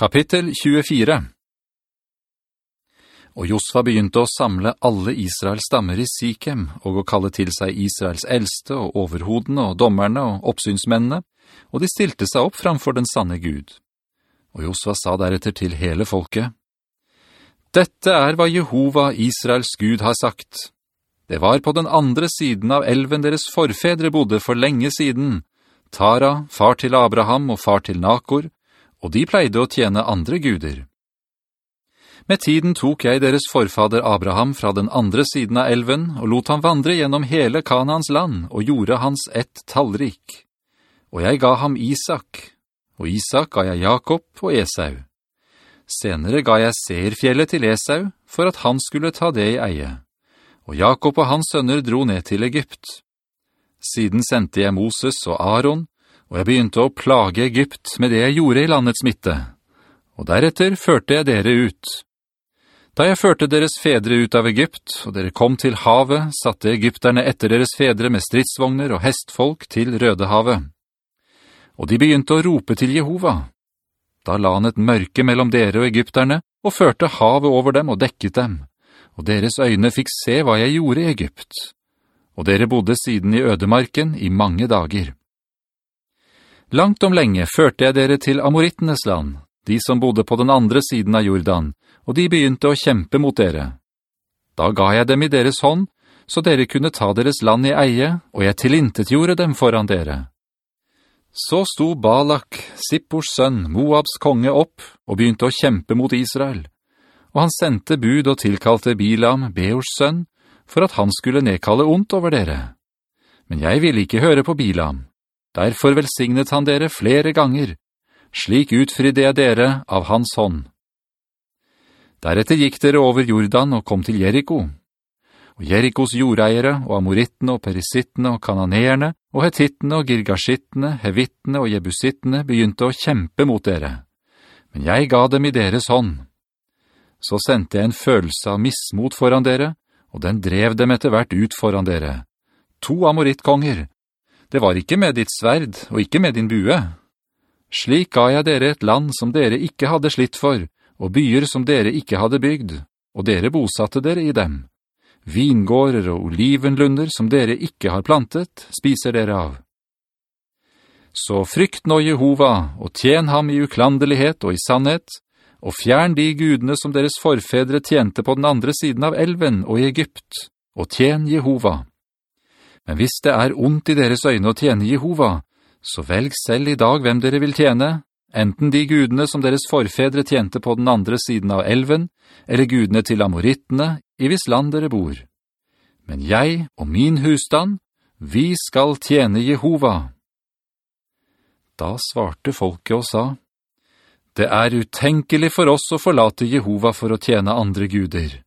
Kapittel 24 Og Josfa begynte å samle alle Israels stammer i Sikhem, og å kalle til seg Israels eldste og overhodene og dommerne og oppsynsmennene, og de stilte seg opp framfor den sanne Gud. Og Josfa sa deretter til hele folket, «Dette er hva Jehova, Israels Gud, har sagt. Det var på den andre siden av elven deres forfedre bodde for lenge siden, Tara, far til Abraham og far til Nakor, og de pleide å tjene andre guder. Med tiden tok jeg deres forfader Abraham fra den andre siden av elven, og lot han vandre gjennom hele Kanans land, og gjorde hans ett tallrik. Og jeg ga ham Isak, og Isak ga jeg Jakob og Esau. Senere ga jeg Serfjellet til Esau, for at han skulle ta det i eie. Og Jakob og hans sønner dro ned til Egypt. Siden sendte jeg Moses og Aaron, og jeg begynte å plage Egypt med det jeg gjorde i landets midte. Og deretter førte jeg dere ut. Da jeg førte deres fedre ut av Egypt, og dere kom til havet, satte egypterne etter deres fedre med stridsvogner og hestfolk til Rødehavet. Og de begynte å rope til Jehova. Da la han et mørke mellom dere og egypterne, og førte havet over dem og dekket dem. Og deres øyne fikk se hva jeg gjorde i Egypt. Og dere bodde siden i ødemarken i mange dager. Langt om lenge førte jeg dere til Amorittenes land, de som bodde på den andre siden av Jordan, og de begynte å kjempe mot dere. Da ga jeg dem i deres hånd, så dere kunne ta deres land i eie, og jeg tilintetgjorde dem foran dere. Så sto Balak, Sippors sønn, Moabs konge opp, og begynte å kjempe mot Israel. Og han sendte bud og tilkalte Bilam, Beors sønn, for at han skulle nedkalle ondt over dere. Men jeg ville ikke høre på Bilam. Derfor velsignet han dere flere ganger. Slik utfridde jeg dere av hans hånd. Deretter gikk dere over Jordan og kom til Jericho. Og Jerikos jordeiere og amorittene og perisittene og kananeerne og hetittene og girgashittene, hevittene og jebusittene begynte å kjempe mot dere. Men jeg ga dem i deres hånd. Så sendte jeg en følelse av mismot foran dere, og den drev dem etter hvert ut foran dere. To amorittkonger, det var ikke med ditt sverd, og ikke med din bue. Slik ga jeg dere et land som dere ikke hadde slitt for, og byer som dere ikke hadde bygd, og dere bosatte dere i dem. Vingårder og olivenlunder som dere ikke har plantet, spiser dere av. Så frykt nå Jehova, og tjen ham i uklandelighet og i sannhet, og fjern de gudene som deres forfedre tjente på den andre siden av elven og i Egypt, og tjen Jehova. Men hvis det er ondt i deres øyne å tjene Jehova, så velg selv i dag hvem dere vil tjene, enten de gudene som deres forfedre tjente på den andre siden av elven, eller gudene til amorittene, i hvis land dere bor. Men jeg og min husstand, vi skal tjene Jehova. Da svarte folket og sa, «Det er utenkelig for oss å forlate Jehova for å tjene andre guder.»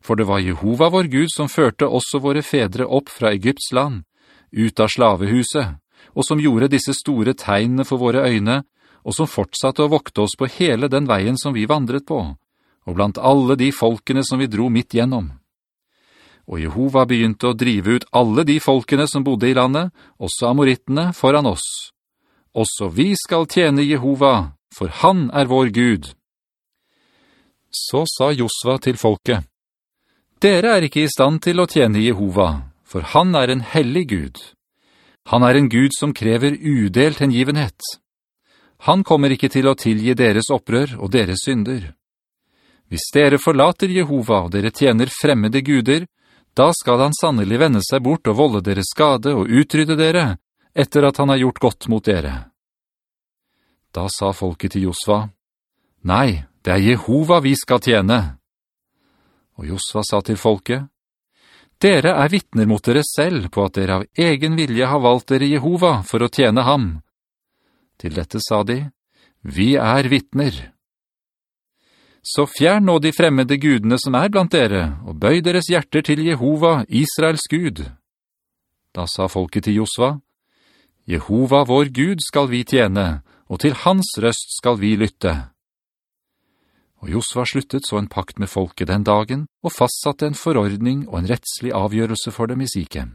For det var Jehova vår Gud som førte også våre fedre opp fra Egypts land, ut av slavehuset, og som gjorde disse store tegnene for våre øyne, og som fortsatte å vokte oss på hele den veien som vi vandret på, og blant alle de folkene som vi dro midt gjennom. Og Jehova begynte å drive ut alle de folkene som bodde i landet, også amorittene, foran oss. Også vi skal tjene Jehova, for han er vår Gud. Så sa Josva til folket, dere er ikke i stand til å tjene Jehova, for han er en hellig Gud. Han er en Gud som krever udelt hengivenhet. Han kommer ikke til å tilgi deres opprør og deres synder. Hvis dere forlater Jehova og dere tjener fremmede guder, da skal han sannelig vende seg bort og volde deres skade og utrydde dere, etter at han har gjort godt mot dere. Da sa folket til Josva, «Nei, det er Jehova vi skal tjene.» Og Josva sa til folket, «Dere er vittner mot dere selv på at dere av egen vilje har valgt dere Jehova for å tjene ham.» Til dette sa de, «Vi er vittner.» Så fjern nå de fremmede gudene som er blant dere, og bøy deres hjerter til Jehova, Israels Gud. Da sa folket til Josva, «Jehova vår Gud skal vi tjene, og til hans røst skal vi lytte.» Og Josva sluttet så en pakt med folket den dagen, og fastsatte en forordning og en rettslig avgjørelse for dem i Sikhem.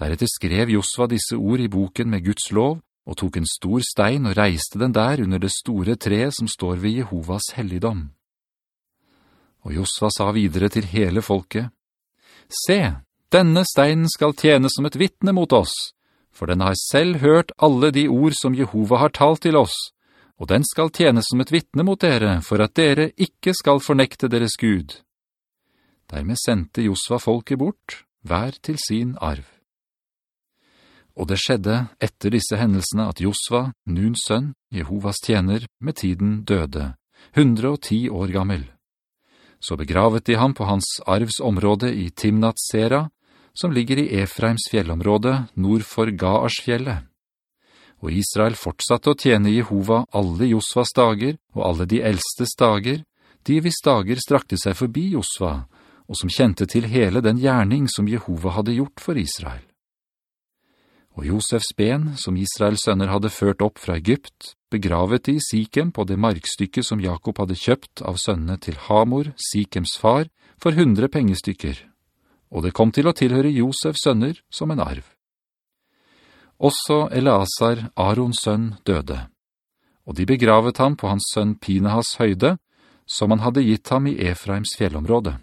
Deretter skrev Josva disse ord i boken med Guds lov, og tok en stor stein og reiste den der under det store treet som står ved Jehovas helligdom. Og Josva sa videre til hele folket, «Se, denne steinen skal tjene som et vittne mot oss, for den har selv hørt alle de ord som Jehova har talt til oss, og den skal tjene som et vittne mot dere, for at dere ikke skal fornekte deres Gud.» Dermed sendte Josva folket bort, hver til sin arv. Og det skjedde etter disse hendelsene at Josva, Nuns sønn, Jehovas tjener, med tiden døde, 110 år gammel. Så begravet de ham på hans arvsområde i Timnat-Sera, som ligger i Efraims fjellområde nord for Gaarsfjellet. Og Israel fortsatte å tjene Jehova alle Josvas dager og alle de eldstes dager, de hvis dager strakte seg forbi Josva, og som kjente til hele den gjerning som Jehova hadde gjort for Israel. Og Josefs ben, som Israels sønner hadde ført opp fra Egypt, begravet de i Sikem på det markstykket som Jakob hadde kjøpt av sønnene til Hamor, Sikems far, for hundre pengestykker, og det kom til å tilhøre Josefs sønner som en arv. Også Eleazar, Arons sønn, døde, og de begravet ham på hans sønn Pinehas høyde, som han hadde gitt ham i Efraims fjellområde.